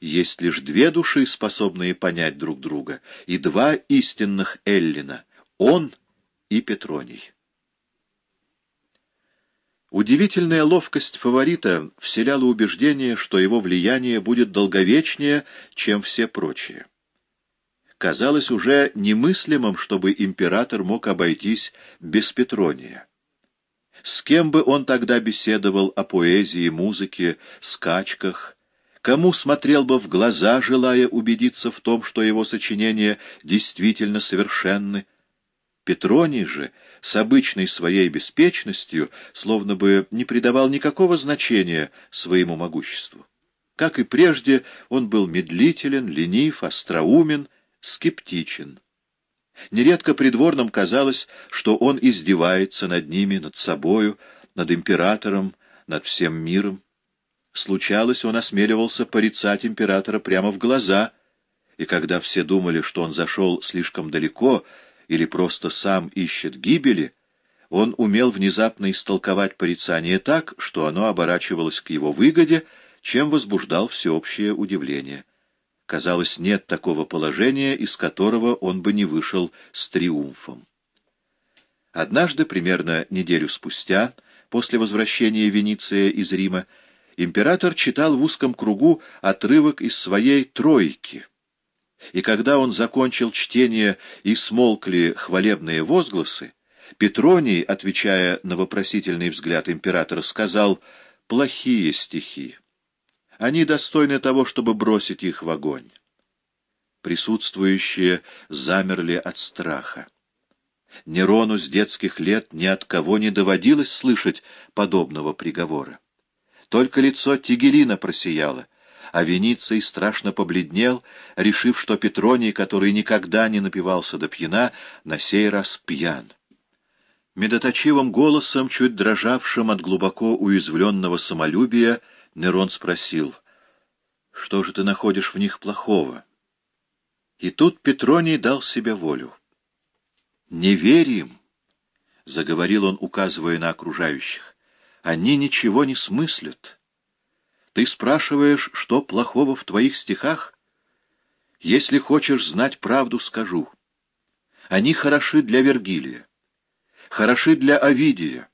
есть лишь две души, способные понять друг друга, и два истинных Эллина — он и Петроний. Удивительная ловкость фаворита вселяла убеждение, что его влияние будет долговечнее, чем все прочие. Казалось уже немыслимым, чтобы император мог обойтись без Петрония. С кем бы он тогда беседовал о поэзии, музыке, скачках, кому смотрел бы в глаза, желая убедиться в том, что его сочинения действительно совершенны. Петроний же, с обычной своей беспечностью, словно бы не придавал никакого значения своему могуществу. Как и прежде, он был медлителен, ленив, остроумен, скептичен. Нередко придворным казалось, что он издевается над ними, над собою, над императором, над всем миром. Случалось, он осмеливался порицать императора прямо в глаза, и когда все думали, что он зашел слишком далеко или просто сам ищет гибели, он умел внезапно истолковать порицание так, что оно оборачивалось к его выгоде, чем возбуждал всеобщее удивление. Казалось, нет такого положения, из которого он бы не вышел с триумфом. Однажды, примерно неделю спустя, после возвращения Венеция из Рима, император читал в узком кругу отрывок из своей «Тройки». И когда он закончил чтение и смолкли хвалебные возгласы, Петроний, отвечая на вопросительный взгляд императора, сказал «плохие стихи». Они достойны того, чтобы бросить их в огонь. Присутствующие замерли от страха. Нерону с детских лет ни от кого не доводилось слышать подобного приговора. Только лицо Тигелина просияло, а Вениций страшно побледнел, решив, что Петроний, который никогда не напивался до пьяна, на сей раз пьян. Медоточивым голосом, чуть дрожавшим от глубоко уязвленного самолюбия, Нерон спросил, «Что же ты находишь в них плохого?» И тут Петроний дал себе волю. «Не верь им!» — заговорил он, указывая на окружающих. «Они ничего не смыслят. Ты спрашиваешь, что плохого в твоих стихах? Если хочешь знать правду, скажу. Они хороши для Вергилия, хороши для Овидия,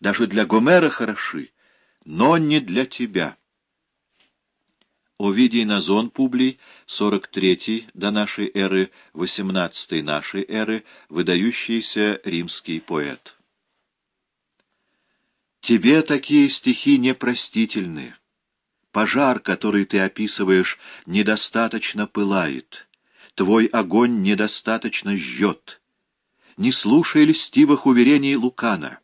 даже для Гомера хороши, но не для тебя. Овидий Назон Публий, 43 до нашей эры, 18 нашей эры, выдающийся римский поэт. Тебе такие стихи непростительны. Пожар, который ты описываешь, недостаточно пылает. Твой огонь недостаточно жжет. Не слушай льстивых уверений Лукана.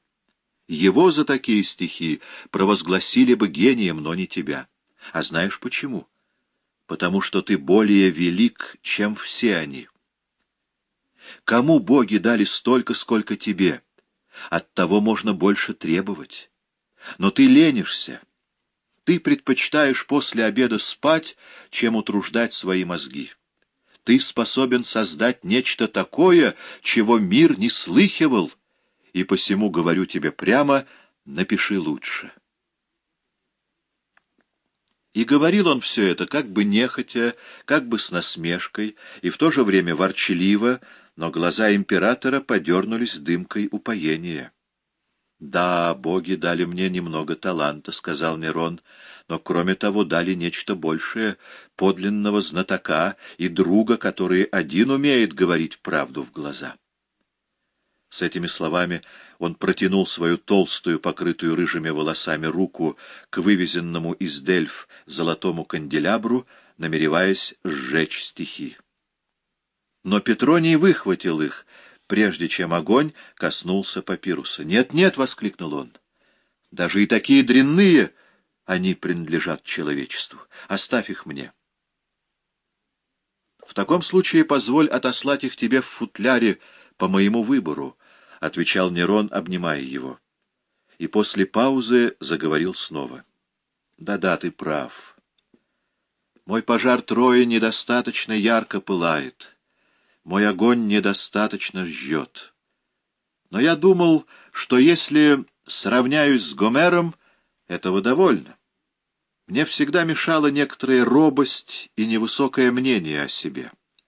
Его за такие стихи провозгласили бы гением, но не тебя. А знаешь почему? Потому что ты более велик, чем все они. Кому боги дали столько, сколько тебе? От того можно больше требовать. Но ты ленишься. Ты предпочитаешь после обеда спать, чем утруждать свои мозги. Ты способен создать нечто такое, чего мир не слыхивал, и посему говорю тебе прямо, напиши лучше. И говорил он все это как бы нехотя, как бы с насмешкой, и в то же время ворчливо, но глаза императора подернулись дымкой упоения. «Да, боги дали мне немного таланта», — сказал Нерон, — «но кроме того дали нечто большее, подлинного знатока и друга, который один умеет говорить правду в глаза». С этими словами он протянул свою толстую, покрытую рыжими волосами руку к вывезенному из Дельф золотому канделябру, намереваясь сжечь стихи. Но Петроний выхватил их, прежде чем огонь коснулся папируса. «Нет, — воскликнул он, — даже и такие дрянные они принадлежат человечеству. Оставь их мне». «В таком случае позволь отослать их тебе в футляре по моему выбору», — отвечал Нерон, обнимая его. И после паузы заговорил снова. «Да-да, ты прав. Мой пожар Трои недостаточно ярко пылает. Мой огонь недостаточно жжет. Но я думал, что если сравняюсь с Гомером, этого довольно. Мне всегда мешала некоторая робость и невысокое мнение о себе.